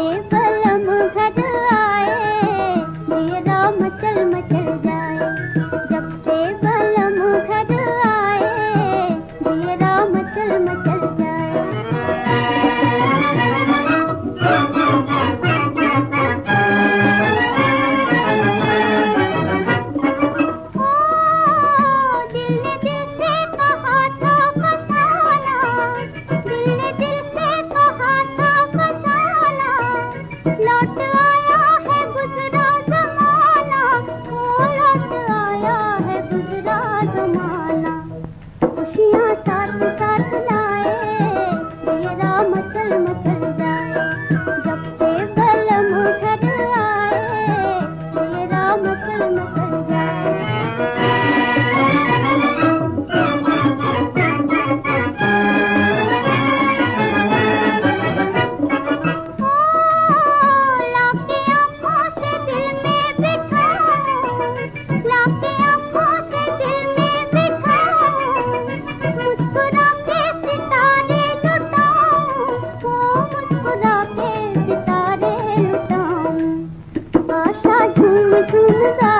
बलम घर आए मेरा मचल मचल जाए। जब से बलम घर आए मेरा मचल मचल जाए। झूलता